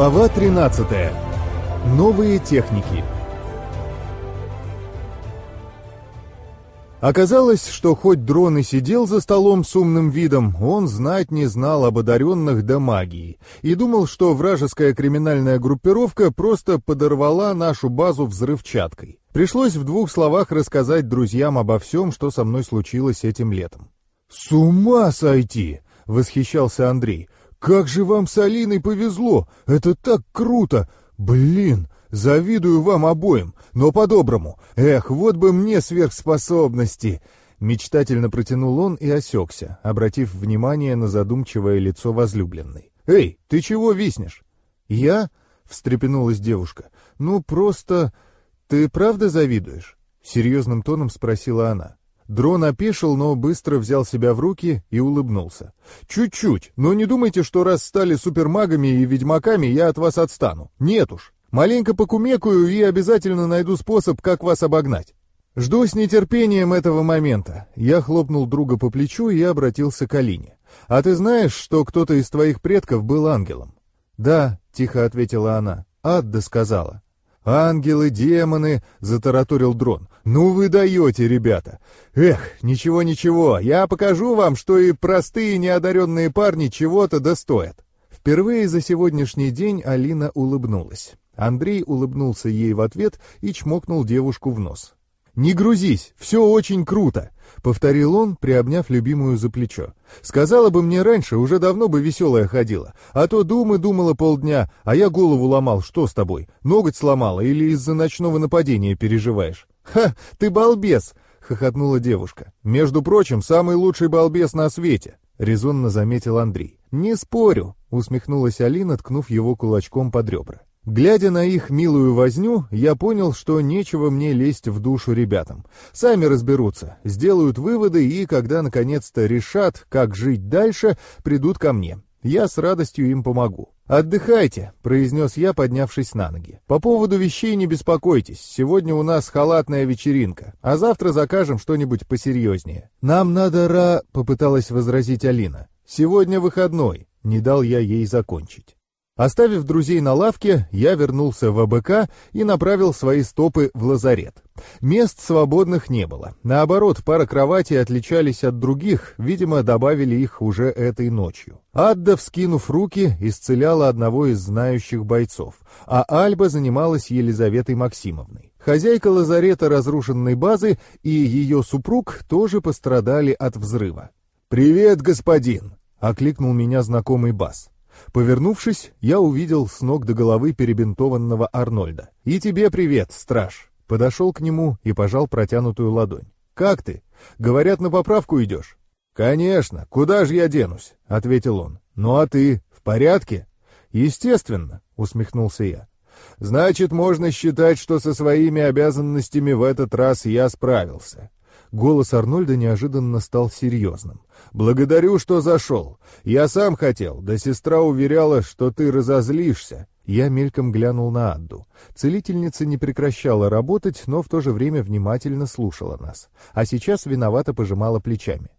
Глава 13. Новые техники. Оказалось, что хоть дрон и сидел за столом с умным видом, он знать не знал об одаренных до магии и думал, что вражеская криминальная группировка просто подорвала нашу базу взрывчаткой. Пришлось в двух словах рассказать друзьям обо всем, что со мной случилось этим летом. «С ума сойти!» — восхищался Андрей. «Как же вам с Алиной повезло! Это так круто! Блин, завидую вам обоим, но по-доброму. Эх, вот бы мне сверхспособности!» Мечтательно протянул он и осекся, обратив внимание на задумчивое лицо возлюбленной. «Эй, ты чего виснешь?» «Я?» — встрепенулась девушка. «Ну, просто... Ты правда завидуешь?» — серьезным тоном спросила она. Дрон опешил, но быстро взял себя в руки и улыбнулся. «Чуть-чуть, но не думайте, что раз стали супермагами и ведьмаками, я от вас отстану. Нет уж. Маленько покумекаю и обязательно найду способ, как вас обогнать. Жду с нетерпением этого момента». Я хлопнул друга по плечу и обратился к Алине. «А ты знаешь, что кто-то из твоих предков был ангелом?» «Да», — тихо ответила она. «Адда сказала». «Ангелы, демоны!» — затараторил дрон. «Ну вы даете, ребята! Эх, ничего-ничего, я покажу вам, что и простые неодаренные парни чего-то достоят!» Впервые за сегодняшний день Алина улыбнулась. Андрей улыбнулся ей в ответ и чмокнул девушку в нос. «Не грузись, все очень круто!» — повторил он, приобняв любимую за плечо. «Сказала бы мне раньше, уже давно бы веселая ходила. А то думы думала полдня, а я голову ломал. Что с тобой? Ноготь сломала или из-за ночного нападения переживаешь?» «Ха, ты балбес!» — хохотнула девушка. «Между прочим, самый лучший балбес на свете!» — резонно заметил Андрей. «Не спорю!» — усмехнулась Алина, ткнув его кулачком под ребра. Глядя на их милую возню, я понял, что нечего мне лезть в душу ребятам. Сами разберутся, сделают выводы и, когда наконец-то решат, как жить дальше, придут ко мне. Я с радостью им помогу. «Отдыхайте», — произнес я, поднявшись на ноги. «По поводу вещей не беспокойтесь. Сегодня у нас халатная вечеринка, а завтра закажем что-нибудь посерьезнее». «Нам надо ра...» — попыталась возразить Алина. «Сегодня выходной», — не дал я ей закончить. Оставив друзей на лавке, я вернулся в АБК и направил свои стопы в лазарет. Мест свободных не было. Наоборот, пара кроватей отличались от других, видимо, добавили их уже этой ночью. Адда, вскинув руки, исцеляла одного из знающих бойцов, а Альба занималась Елизаветой Максимовной. Хозяйка лазарета разрушенной базы и ее супруг тоже пострадали от взрыва. «Привет, господин!» — окликнул меня знакомый бас. Повернувшись, я увидел с ног до головы перебинтованного Арнольда. «И тебе привет, страж!» Подошел к нему и пожал протянутую ладонь. «Как ты? Говорят, на поправку идешь?» «Конечно, куда же я денусь?» — ответил он. «Ну а ты, в порядке?» «Естественно», — усмехнулся я. «Значит, можно считать, что со своими обязанностями в этот раз я справился. Голос Арнольда неожиданно стал серьезным. «Благодарю, что зашел. Я сам хотел, да сестра уверяла, что ты разозлишься». Я мельком глянул на Адду. Целительница не прекращала работать, но в то же время внимательно слушала нас. А сейчас виновато пожимала плечами.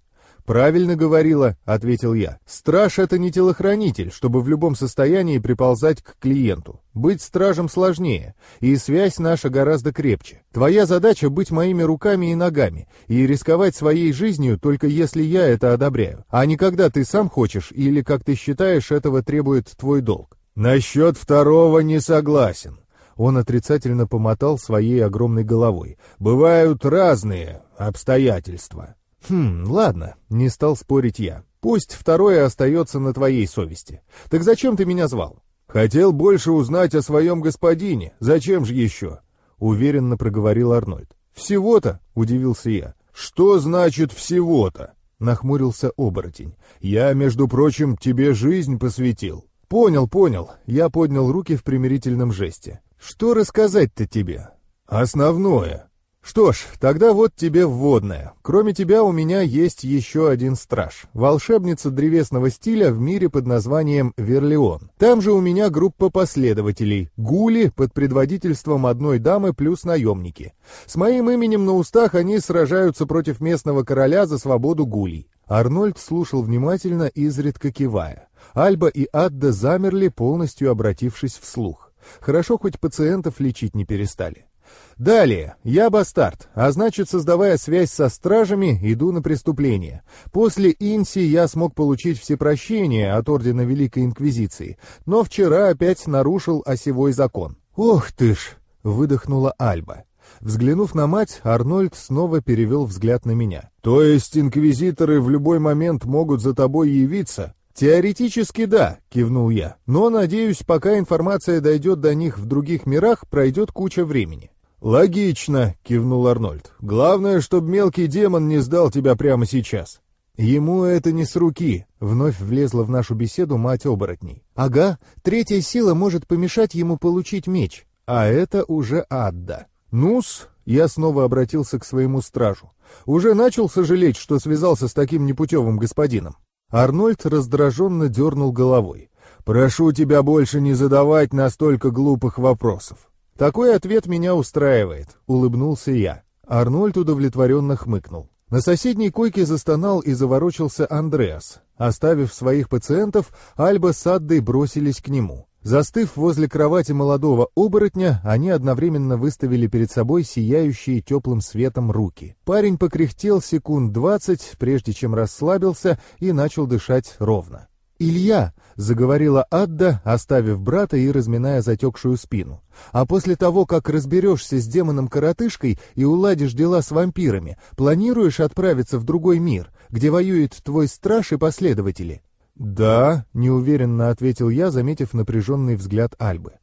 «Правильно говорила», — ответил я. «Страж — это не телохранитель, чтобы в любом состоянии приползать к клиенту. Быть стражем сложнее, и связь наша гораздо крепче. Твоя задача — быть моими руками и ногами, и рисковать своей жизнью только если я это одобряю, а не когда ты сам хочешь или, как ты считаешь, этого требует твой долг». «Насчет второго не согласен», он отрицательно помотал своей огромной головой. «Бывают разные обстоятельства». «Хм, ладно», — не стал спорить я. «Пусть второе остается на твоей совести. Так зачем ты меня звал?» «Хотел больше узнать о своем господине. Зачем же еще?» — уверенно проговорил Арнольд. «Всего-то?» — удивился я. «Что значит «всего-то»?» — нахмурился оборотень. «Я, между прочим, тебе жизнь посвятил». «Понял, понял». Я поднял руки в примирительном жесте. «Что рассказать-то тебе?» «Основное», что ж, тогда вот тебе вводное. Кроме тебя у меня есть еще один страж. Волшебница древесного стиля в мире под названием Верлеон. Там же у меня группа последователей. Гули под предводительством одной дамы плюс наемники. С моим именем на устах они сражаются против местного короля за свободу гулей. Арнольд слушал внимательно, изредка кивая. Альба и Адда замерли, полностью обратившись вслух. Хорошо, хоть пациентов лечить не перестали. Далее, я бастард, а значит, создавая связь со стражами, иду на преступление. После Инси я смог получить всепрощение от Ордена Великой Инквизиции, но вчера опять нарушил осевой закон. «Ох ты ж!» — выдохнула Альба. Взглянув на мать, Арнольд снова перевел взгляд на меня. «То есть инквизиторы в любой момент могут за тобой явиться?» «Теоретически да», — кивнул я. «Но, надеюсь, пока информация дойдет до них в других мирах, пройдет куча времени». «Логично», — кивнул Арнольд. «Главное, чтобы мелкий демон не сдал тебя прямо сейчас». «Ему это не с руки», — вновь влезла в нашу беседу мать оборотней. «Ага, третья сила может помешать ему получить меч, а это уже Адда». «Ну-с», — я снова обратился к своему стражу. «Уже начал сожалеть, что связался с таким непутевым господином». Арнольд раздраженно дернул головой. «Прошу тебя больше не задавать настолько глупых вопросов». «Такой ответ меня устраивает», — улыбнулся я. Арнольд удовлетворенно хмыкнул. На соседней койке застонал и заворочился Андреас. Оставив своих пациентов, Альба с Аддой бросились к нему. Застыв возле кровати молодого оборотня, они одновременно выставили перед собой сияющие теплым светом руки. Парень покряхтел секунд двадцать, прежде чем расслабился и начал дышать ровно. «Илья!» — заговорила Адда, оставив брата и разминая затекшую спину. «А после того, как разберешься с демоном-коротышкой и уладишь дела с вампирами, планируешь отправиться в другой мир, где воюет твой страж и последователи?» «Да», — неуверенно ответил я, заметив напряженный взгляд Альбы.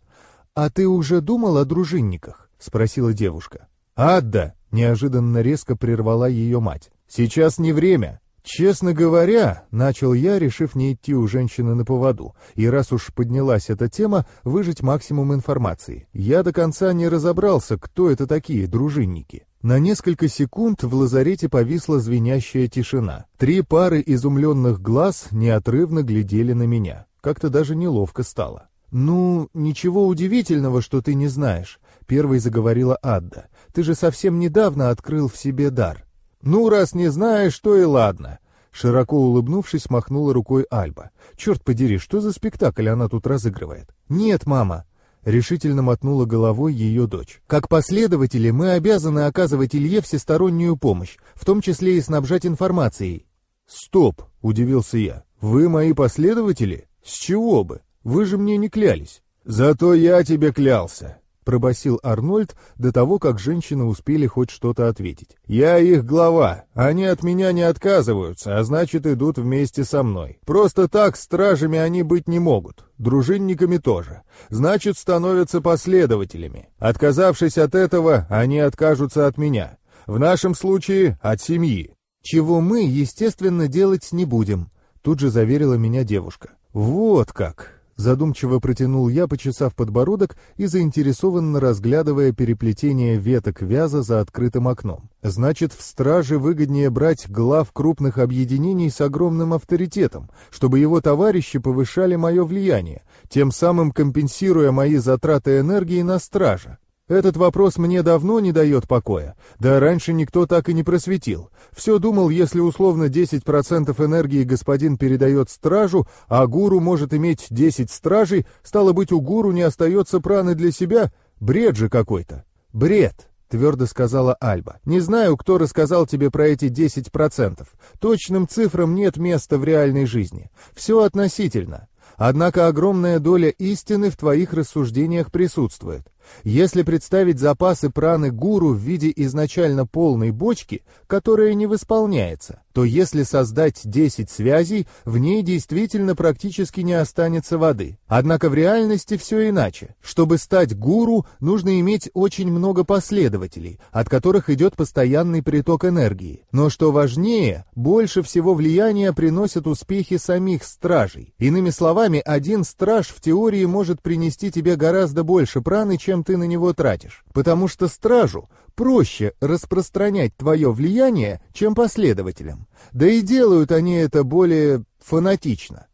«А ты уже думал о дружинниках?» — спросила девушка. «Адда!» — неожиданно резко прервала ее мать. «Сейчас не время. «Честно говоря», — начал я, решив не идти у женщины на поводу, и раз уж поднялась эта тема, выжить максимум информации. Я до конца не разобрался, кто это такие дружинники. На несколько секунд в лазарете повисла звенящая тишина. Три пары изумленных глаз неотрывно глядели на меня. Как-то даже неловко стало. «Ну, ничего удивительного, что ты не знаешь», — первой заговорила Адда. «Ты же совсем недавно открыл в себе дар. «Ну, раз не знаешь, то и ладно». Широко улыбнувшись, махнула рукой Альба. «Черт подери, что за спектакль она тут разыгрывает?» «Нет, мама», — решительно мотнула головой ее дочь. «Как последователи мы обязаны оказывать Илье всестороннюю помощь, в том числе и снабжать информацией». «Стоп!» — удивился я. «Вы мои последователи? С чего бы? Вы же мне не клялись». «Зато я тебе клялся», пробасил Арнольд до того, как женщины успели хоть что-то ответить. «Я их глава. Они от меня не отказываются, а значит, идут вместе со мной. Просто так стражами они быть не могут. Дружинниками тоже. Значит, становятся последователями. Отказавшись от этого, они откажутся от меня. В нашем случае — от семьи. Чего мы, естественно, делать не будем», — тут же заверила меня девушка. «Вот как!» Задумчиво протянул я, почесав подбородок и заинтересованно разглядывая переплетение веток вяза за открытым окном. Значит, в страже выгоднее брать глав крупных объединений с огромным авторитетом, чтобы его товарищи повышали мое влияние, тем самым компенсируя мои затраты энергии на стража. Этот вопрос мне давно не дает покоя. Да раньше никто так и не просветил. Все думал, если условно 10% энергии господин передает стражу, а гуру может иметь 10 стражей, стало быть, у гуру не остается праны для себя? Бред же какой-то. Бред. — твердо сказала Альба. «Не знаю, кто рассказал тебе про эти 10%. Точным цифрам нет места в реальной жизни. Все относительно. Однако огромная доля истины в твоих рассуждениях присутствует. Если представить запасы праны гуру в виде изначально полной бочки, которая не восполняется, то если создать 10 связей, в ней действительно практически не останется воды. Однако в реальности все иначе. Чтобы стать гуру, нужно иметь очень много последователей, от которых идет постоянный приток энергии. Но что важнее, больше всего влияния приносят успехи самих стражей. Иными словами, один страж в теории может принести тебе гораздо больше праны, чем чем ты на него тратишь, потому что стражу проще распространять твое влияние, чем последователям. Да и делают они это более фанатично.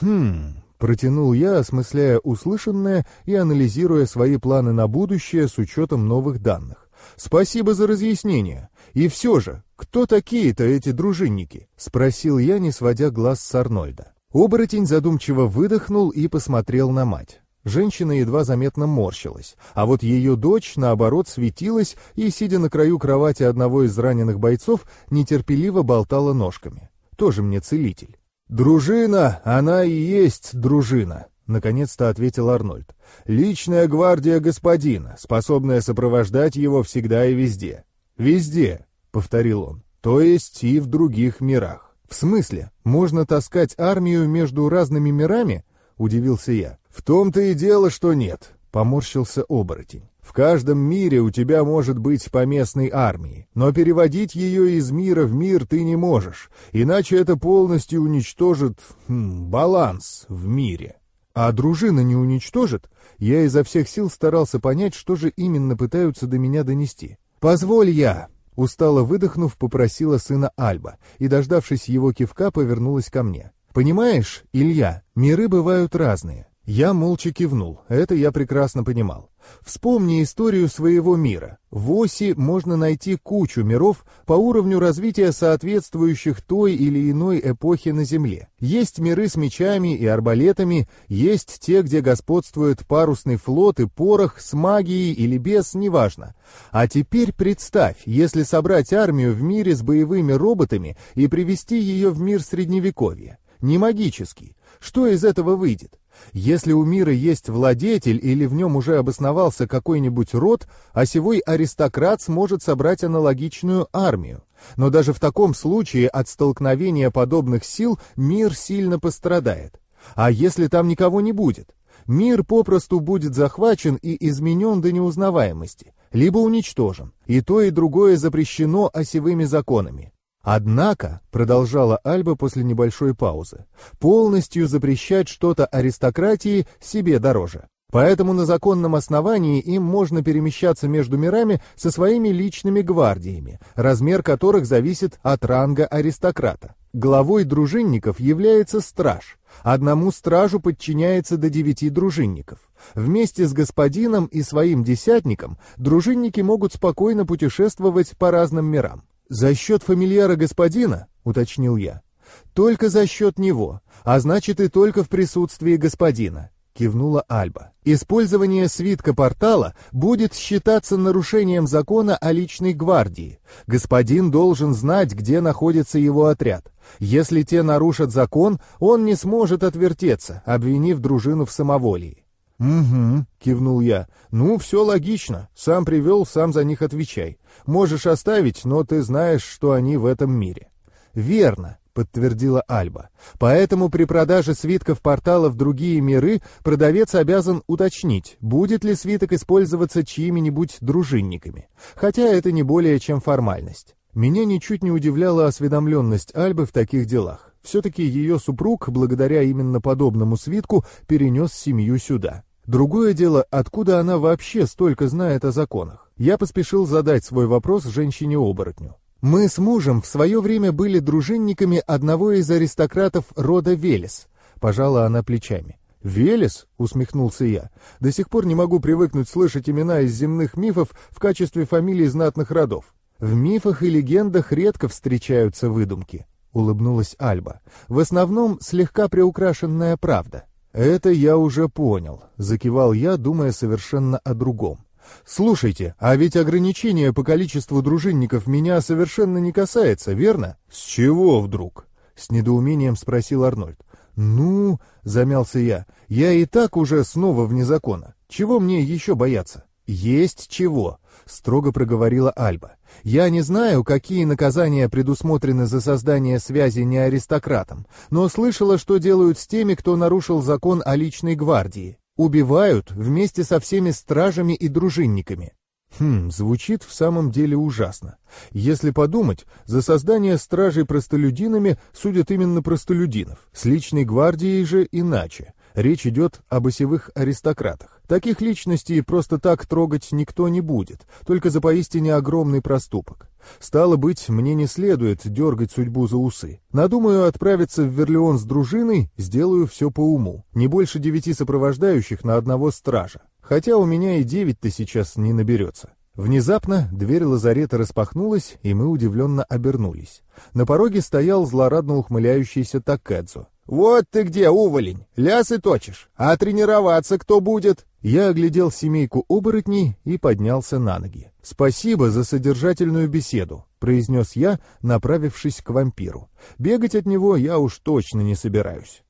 Хм, протянул я, осмысляя услышанное и анализируя свои планы на будущее с учетом новых данных. Спасибо за разъяснение. И все же, кто такие-то эти дружинники? Спросил я, не сводя глаз с Арнольда. Оборотень задумчиво выдохнул и посмотрел на мать. Женщина едва заметно морщилась, а вот ее дочь, наоборот, светилась и, сидя на краю кровати одного из раненых бойцов, нетерпеливо болтала ножками. Тоже мне целитель. «Дружина, она и есть дружина», — наконец-то ответил Арнольд. «Личная гвардия господина, способная сопровождать его всегда и везде». «Везде», — повторил он, — «то есть и в других мирах». «В смысле? Можно таскать армию между разными мирами?» — удивился я. «В том-то и дело, что нет», — поморщился оборотень. «В каждом мире у тебя может быть по местной армии, но переводить ее из мира в мир ты не можешь, иначе это полностью уничтожит хм, баланс в мире». «А дружина не уничтожит?» Я изо всех сил старался понять, что же именно пытаются до меня донести. «Позволь я!» Устало выдохнув, попросила сына Альба, и, дождавшись его кивка, повернулась ко мне. «Понимаешь, Илья, миры бывают разные. Я молча кивнул, это я прекрасно понимал. Вспомни историю своего мира. В оси можно найти кучу миров по уровню развития соответствующих той или иной эпохе на Земле. Есть миры с мечами и арбалетами, есть те, где господствует парусный флот и порох с магией или без, неважно. А теперь представь, если собрать армию в мире с боевыми роботами и привести ее в мир Средневековья. Не магический. Что из этого выйдет? Если у мира есть владетель или в нем уже обосновался какой-нибудь род, осевой аристократ сможет собрать аналогичную армию. Но даже в таком случае от столкновения подобных сил мир сильно пострадает. А если там никого не будет? Мир попросту будет захвачен и изменен до неузнаваемости, либо уничтожен. И то, и другое запрещено осевыми законами. Однако, продолжала Альба после небольшой паузы, полностью запрещать что-то аристократии себе дороже. Поэтому на законном основании им можно перемещаться между мирами со своими личными гвардиями, размер которых зависит от ранга аристократа. Главой дружинников является страж. Одному стражу подчиняется до девяти дружинников. Вместе с господином и своим десятником дружинники могут спокойно путешествовать по разным мирам. «За счет фамильяра господина?» — уточнил я. «Только за счет него, а значит и только в присутствии господина», — кивнула Альба. «Использование свитка портала будет считаться нарушением закона о личной гвардии. Господин должен знать, где находится его отряд. Если те нарушат закон, он не сможет отвертеться, обвинив дружину в самоволии. «Угу», — кивнул я. «Ну, все логично. Сам привел, сам за них отвечай. Можешь оставить, но ты знаешь, что они в этом мире». «Верно», — подтвердила Альба. «Поэтому при продаже свитков портала в другие миры продавец обязан уточнить, будет ли свиток использоваться чьими-нибудь дружинниками. Хотя это не более чем формальность». Меня ничуть не удивляла осведомленность Альбы в таких делах. Все-таки ее супруг, благодаря именно подобному свитку, перенес семью сюда. Другое дело, откуда она вообще столько знает о законах. Я поспешил задать свой вопрос женщине-оборотню. Мы с мужем в свое время были дружинниками одного из аристократов рода Велес. Пожала она плечами. «Велес?» — усмехнулся я. «До сих пор не могу привыкнуть слышать имена из земных мифов в качестве фамилий знатных родов. В мифах и легендах редко встречаются выдумки», — улыбнулась Альба. «В основном слегка приукрашенная правда». «Это я уже понял», — закивал я, думая совершенно о другом. «Слушайте, а ведь ограничение по количеству дружинников меня совершенно не касается, верно?» «С чего вдруг?» — с недоумением спросил Арнольд. «Ну...» — замялся я. «Я и так уже снова вне закона. Чего мне еще бояться?» «Есть чего», — строго проговорила Альба. «Я не знаю, какие наказания предусмотрены за создание связи не аристократам, но слышала, что делают с теми, кто нарушил закон о личной гвардии. Убивают вместе со всеми стражами и дружинниками. Хм, звучит в самом деле ужасно. Если подумать, за создание стражей простолюдинами судят именно простолюдинов, с личной гвардией же иначе. Речь идет об осевых аристократах. Таких личностей просто так трогать никто не будет, только за поистине огромный проступок. Стало быть, мне не следует дергать судьбу за усы. Надумаю отправиться в Верлеон с дружиной, сделаю все по уму. Не больше девяти сопровождающих на одного стража. Хотя у меня и девять-то сейчас не наберется. Внезапно дверь лазарета распахнулась, и мы удивленно обернулись. На пороге стоял злорадно ухмыляющийся Такэдзо. «Вот ты где, уволень! Лясы точишь! А тренироваться кто будет?» Я оглядел семейку оборотней и поднялся на ноги. «Спасибо за содержательную беседу», — произнес я, направившись к вампиру. «Бегать от него я уж точно не собираюсь».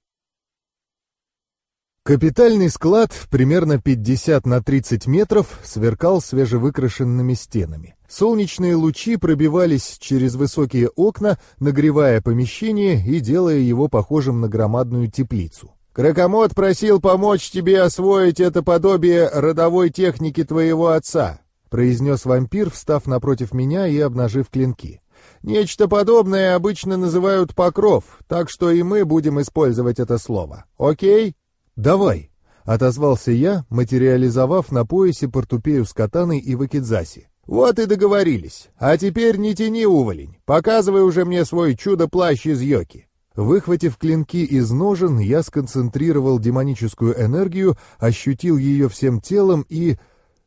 Капитальный склад, примерно 50 на 30 метров, сверкал свежевыкрашенными стенами. Солнечные лучи пробивались через высокие окна, нагревая помещение и делая его похожим на громадную теплицу. «Кракомот просил помочь тебе освоить это подобие родовой техники твоего отца», произнес вампир, встав напротив меня и обнажив клинки. «Нечто подобное обычно называют покров, так что и мы будем использовать это слово. Окей?» «Давай», — отозвался я, материализовав на поясе портупею с катаной и вакидзаси. «Вот и договорились. А теперь не тяни, уволень. Показывай уже мне свой чудо-плащ из йоки». Выхватив клинки из ножен, я сконцентрировал демоническую энергию, ощутил ее всем телом и...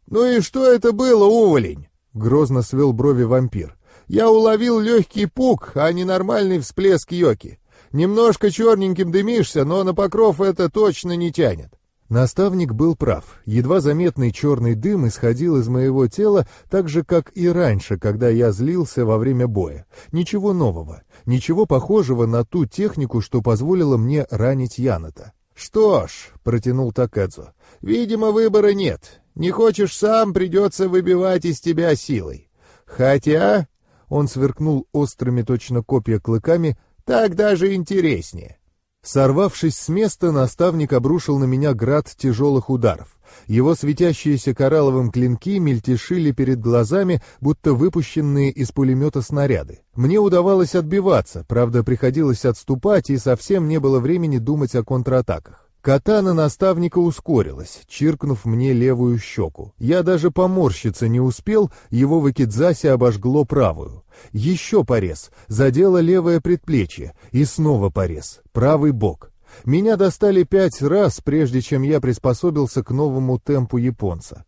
«Ну и что это было, уволень?» — грозно свел брови вампир. «Я уловил легкий пук, а не нормальный всплеск йоки. Немножко черненьким дымишься, но на покров это точно не тянет. Наставник был прав. Едва заметный черный дым исходил из моего тела, так же, как и раньше, когда я злился во время боя. Ничего нового, ничего похожего на ту технику, что позволило мне ранить Яната. «Что ж», — протянул Такэдзо, — «видимо, выбора нет. Не хочешь сам, придется выбивать из тебя силой. Хотя...» — он сверкнул острыми точно копья клыками, — «так даже интереснее». Сорвавшись с места, наставник обрушил на меня град тяжелых ударов. Его светящиеся коралловым клинки мельтешили перед глазами, будто выпущенные из пулемета снаряды. Мне удавалось отбиваться, правда, приходилось отступать, и совсем не было времени думать о контратаках. Катана наставника ускорилась, чиркнув мне левую щеку. Я даже поморщиться не успел, его вакидзаси обожгло правую. Еще порез, задело левое предплечье, и снова порез, правый бок. Меня достали пять раз, прежде чем я приспособился к новому темпу японца.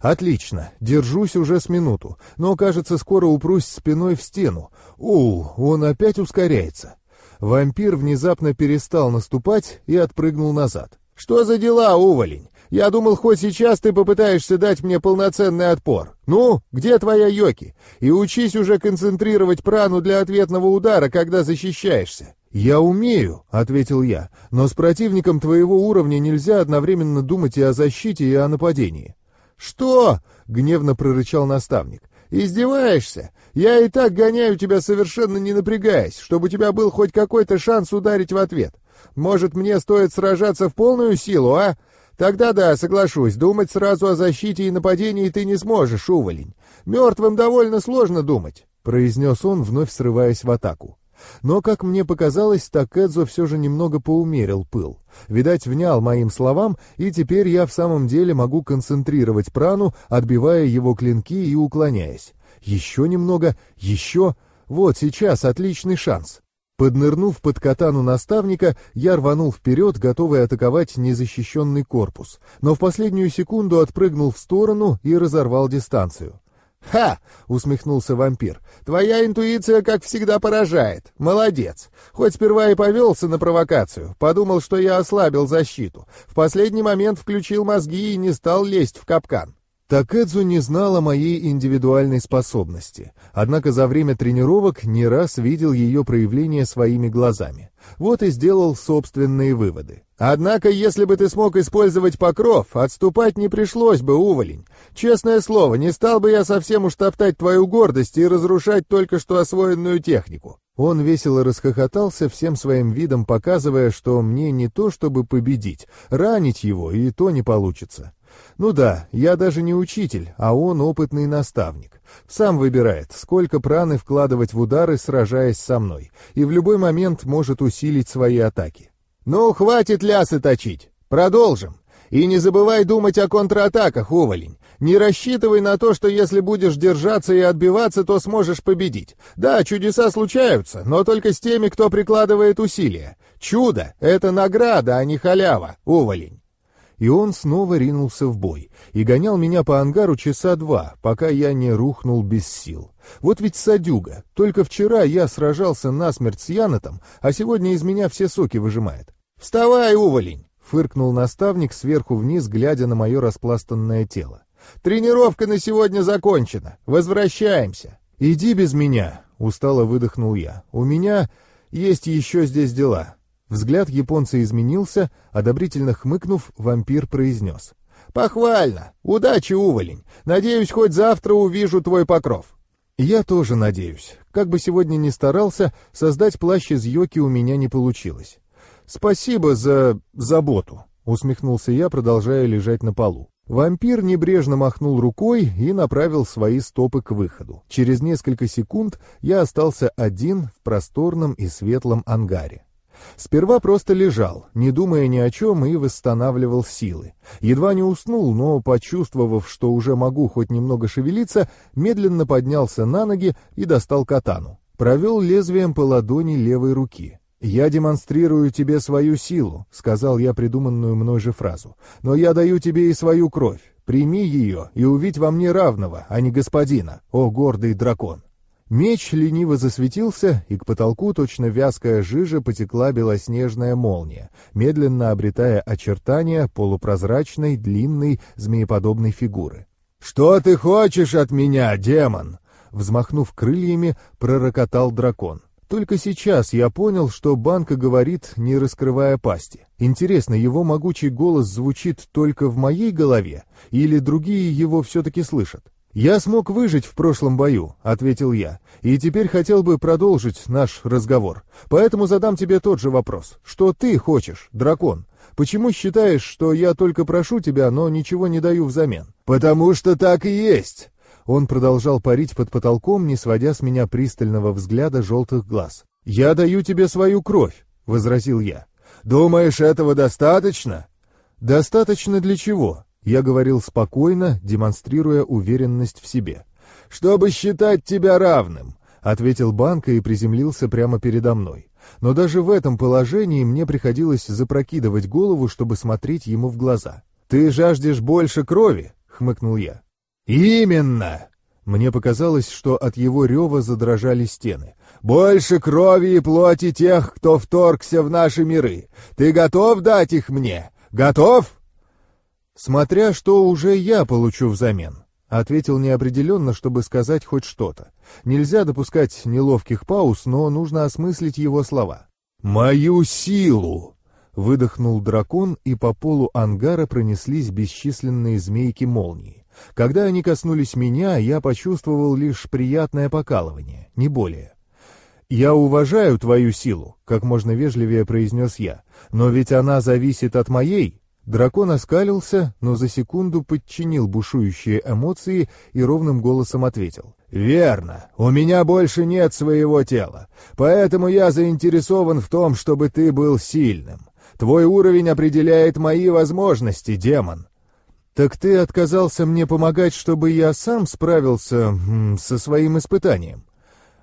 Отлично, держусь уже с минуту, но, кажется, скоро упрусь спиной в стену. У, он опять ускоряется. Вампир внезапно перестал наступать и отпрыгнул назад. «Что за дела, уволень? Я думал, хоть сейчас ты попытаешься дать мне полноценный отпор. Ну, где твоя Йоки? И учись уже концентрировать прану для ответного удара, когда защищаешься». «Я умею», — ответил я, — «но с противником твоего уровня нельзя одновременно думать и о защите, и о нападении». «Что?» — гневно прорычал наставник. «Издеваешься? Я и так гоняю тебя совершенно не напрягаясь, чтобы у тебя был хоть какой-то шанс ударить в ответ. Может, мне стоит сражаться в полную силу, а? Тогда да, соглашусь, думать сразу о защите и нападении ты не сможешь, уволень. Мертвым довольно сложно думать», — произнес он, вновь срываясь в атаку. Но, как мне показалось, Такэдзо все же немного поумерил пыл. Видать, внял моим словам, и теперь я в самом деле могу концентрировать прану, отбивая его клинки и уклоняясь. Еще немного, еще... Вот сейчас отличный шанс. Поднырнув под катану наставника, я рванул вперед, готовый атаковать незащищенный корпус, но в последнюю секунду отпрыгнул в сторону и разорвал дистанцию. «Ха!» — усмехнулся вампир. «Твоя интуиция, как всегда, поражает. Молодец. Хоть сперва и повелся на провокацию, подумал, что я ослабил защиту. В последний момент включил мозги и не стал лезть в капкан. Такэдзу не знал о моей индивидуальной способности, однако за время тренировок не раз видел ее проявление своими глазами. Вот и сделал собственные выводы. Однако, если бы ты смог использовать покров, отступать не пришлось бы, уволень. Честное слово, не стал бы я совсем уж топтать твою гордость и разрушать только что освоенную технику. Он весело расхохотался, всем своим видом показывая, что мне не то чтобы победить, ранить его и то не получится. Ну да, я даже не учитель, а он опытный наставник. Сам выбирает, сколько праны вкладывать в удары, сражаясь со мной, и в любой момент может усилить свои атаки. Ну, хватит лясы точить. Продолжим. И не забывай думать о контратаках, уволень. Не рассчитывай на то, что если будешь держаться и отбиваться, то сможешь победить. Да, чудеса случаются, но только с теми, кто прикладывает усилия. Чудо — это награда, а не халява, уволень. И он снова ринулся в бой, и гонял меня по ангару часа два, пока я не рухнул без сил. Вот ведь садюга, только вчера я сражался насмерть с Янотом, а сегодня из меня все соки выжимает. «Вставай, уволень!» — фыркнул наставник сверху вниз, глядя на мое распластанное тело. «Тренировка на сегодня закончена. Возвращаемся!» «Иди без меня!» — устало выдохнул я. «У меня есть еще здесь дела». Взгляд японца изменился, одобрительно хмыкнув, вампир произнес. «Похвально! Удачи, уволень! Надеюсь, хоть завтра увижу твой покров!» «Я тоже надеюсь. Как бы сегодня ни старался, создать плащ из йоки у меня не получилось. Спасибо за заботу», — усмехнулся я, продолжая лежать на полу. Вампир небрежно махнул рукой и направил свои стопы к выходу. Через несколько секунд я остался один в просторном и светлом ангаре. Сперва просто лежал, не думая ни о чем, и восстанавливал силы. Едва не уснул, но, почувствовав, что уже могу хоть немного шевелиться, медленно поднялся на ноги и достал катану. Провел лезвием по ладони левой руки. «Я демонстрирую тебе свою силу», — сказал я придуманную мной же фразу. «Но я даю тебе и свою кровь. Прими ее и увидь во мне равного, а не господина, о гордый дракон». Меч лениво засветился, и к потолку точно вязкая жижа потекла белоснежная молния, медленно обретая очертания полупрозрачной, длинной, змееподобной фигуры. «Что ты хочешь от меня, демон?» Взмахнув крыльями, пророкотал дракон. Только сейчас я понял, что Банка говорит, не раскрывая пасти. Интересно, его могучий голос звучит только в моей голове, или другие его все-таки слышат? «Я смог выжить в прошлом бою», — ответил я, «и теперь хотел бы продолжить наш разговор. Поэтому задам тебе тот же вопрос. Что ты хочешь, дракон? Почему считаешь, что я только прошу тебя, но ничего не даю взамен?» «Потому что так и есть!» Он продолжал парить под потолком, не сводя с меня пристального взгляда желтых глаз. «Я даю тебе свою кровь», — возразил я. «Думаешь, этого достаточно?» «Достаточно для чего?» Я говорил спокойно, демонстрируя уверенность в себе. «Чтобы считать тебя равным», — ответил Банка и приземлился прямо передо мной. Но даже в этом положении мне приходилось запрокидывать голову, чтобы смотреть ему в глаза. «Ты жаждешь больше крови?» — хмыкнул я. «Именно!» Мне показалось, что от его рева задрожали стены. «Больше крови и плоти тех, кто вторгся в наши миры. Ты готов дать их мне? Готов?» «Смотря что уже я получу взамен», — ответил неопределенно, чтобы сказать хоть что-то. Нельзя допускать неловких пауз, но нужно осмыслить его слова. «Мою силу!» — выдохнул дракон, и по полу ангара пронеслись бесчисленные змейки молнии. Когда они коснулись меня, я почувствовал лишь приятное покалывание, не более. «Я уважаю твою силу», — как можно вежливее произнес я, «но ведь она зависит от моей, Дракон оскалился, но за секунду подчинил бушующие эмоции и ровным голосом ответил. «Верно. У меня больше нет своего тела. Поэтому я заинтересован в том, чтобы ты был сильным. Твой уровень определяет мои возможности, демон». «Так ты отказался мне помогать, чтобы я сам справился со своим испытанием?»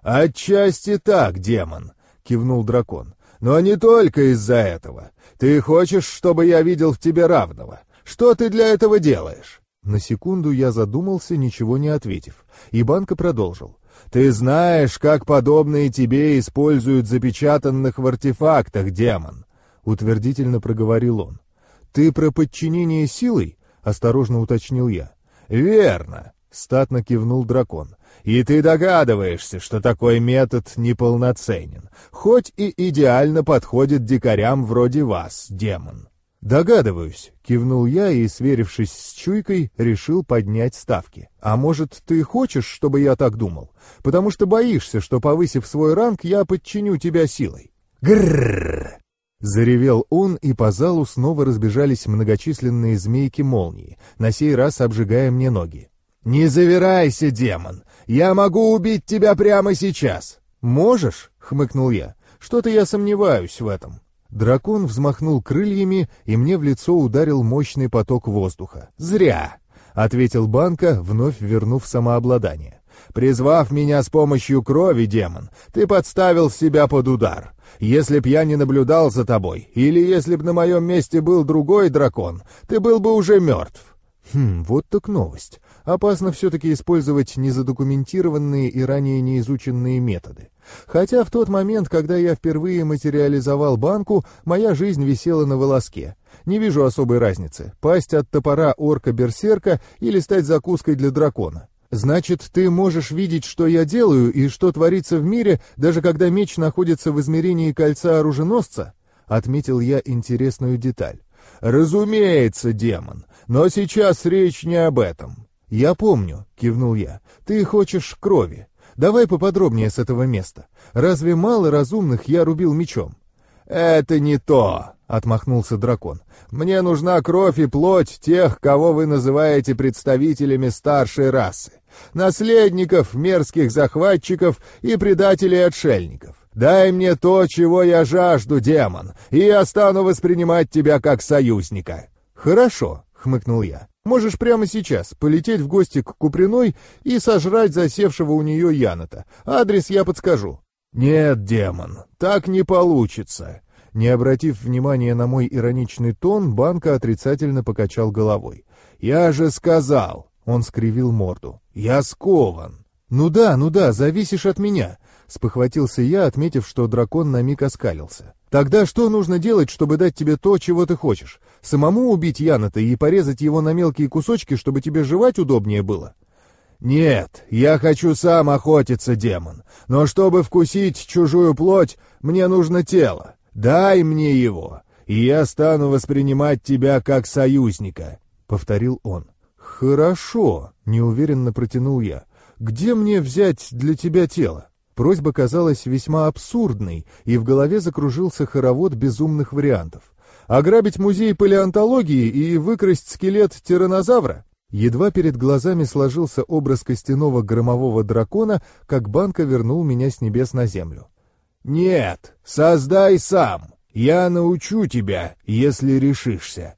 «Отчасти так, демон», — кивнул дракон. «Но не только из-за этого. «Ты хочешь, чтобы я видел в тебе равного? Что ты для этого делаешь?» На секунду я задумался, ничего не ответив, и Банка продолжил. «Ты знаешь, как подобные тебе используют запечатанных в артефактах, демон!» — утвердительно проговорил он. «Ты про подчинение силой?» — осторожно уточнил я. «Верно!» — статно кивнул дракон. И ты догадываешься, что такой метод неполноценен, хоть и идеально подходит дикарям вроде вас, демон. «Догадываюсь», — кивнул я и, сверившись с чуйкой, решил поднять ставки. «А может, ты хочешь, чтобы я так думал? Потому что боишься, что, повысив свой ранг, я подчиню тебя силой». «Гррррр!» Заревел он, и по залу снова разбежались многочисленные змейки молнии, на сей раз обжигая мне ноги. «Не завирайся, демон! Я могу убить тебя прямо сейчас!» «Можешь?» — хмыкнул я. «Что-то я сомневаюсь в этом». Дракон взмахнул крыльями, и мне в лицо ударил мощный поток воздуха. «Зря!» — ответил Банка, вновь вернув самообладание. Призвав меня с помощью крови, демон, ты подставил себя под удар. Если б я не наблюдал за тобой, или если б на моем месте был другой дракон, ты был бы уже мертв. Хм, вот так новость. Опасно все-таки использовать незадокументированные и ранее неизученные методы. Хотя в тот момент, когда я впервые материализовал банку, моя жизнь висела на волоске. Не вижу особой разницы, пасть от топора орка-берсерка или стать закуской для дракона. Значит, ты можешь видеть, что я делаю и что творится в мире, даже когда меч находится в измерении кольца оруженосца? Отметил я интересную деталь. Разумеется, демон, но сейчас речь не об этом. Я помню, кивнул я. Ты хочешь крови. Давай поподробнее с этого места. Разве мало разумных я рубил мечом? Это не то, отмахнулся дракон. Мне нужна кровь и плоть тех, кого вы называете представителями старшей расы. Наследников, мерзких захватчиков и предателей-отшельников. Дай мне то, чего я жажду, демон, и я стану воспринимать тебя как союзника». «Хорошо», — хмыкнул я. «Можешь прямо сейчас полететь в гости к Куприной и сожрать засевшего у нее Янота. Адрес я подскажу». «Нет, демон, так не получится». Не обратив внимания на мой ироничный тон, Банка отрицательно покачал головой. «Я же сказал!» — он скривил морду. «Я скован!» «Ну да, ну да, зависишь от меня. — спохватился я, отметив, что дракон на миг оскалился. «Тогда что нужно делать, чтобы дать тебе то, чего ты хочешь? Самому убить Яната и порезать его на мелкие кусочки, чтобы тебе жевать удобнее было?» «Нет, я хочу сам охотиться, демон. Но чтобы вкусить чужую плоть, мне нужно тело. Дай мне его, и я стану воспринимать тебя как союзника», — повторил он. «Хорошо», — неуверенно протянул я. «Где мне взять для тебя тело?» Просьба казалась весьма абсурдной, и в голове закружился хоровод безумных вариантов. Ограбить музей палеонтологии и выкрасть скелет тиранозавра? Едва перед глазами сложился образ костяного громового дракона, как Банка вернул меня с небес на землю. «Нет, создай сам. Я научу тебя, если решишься».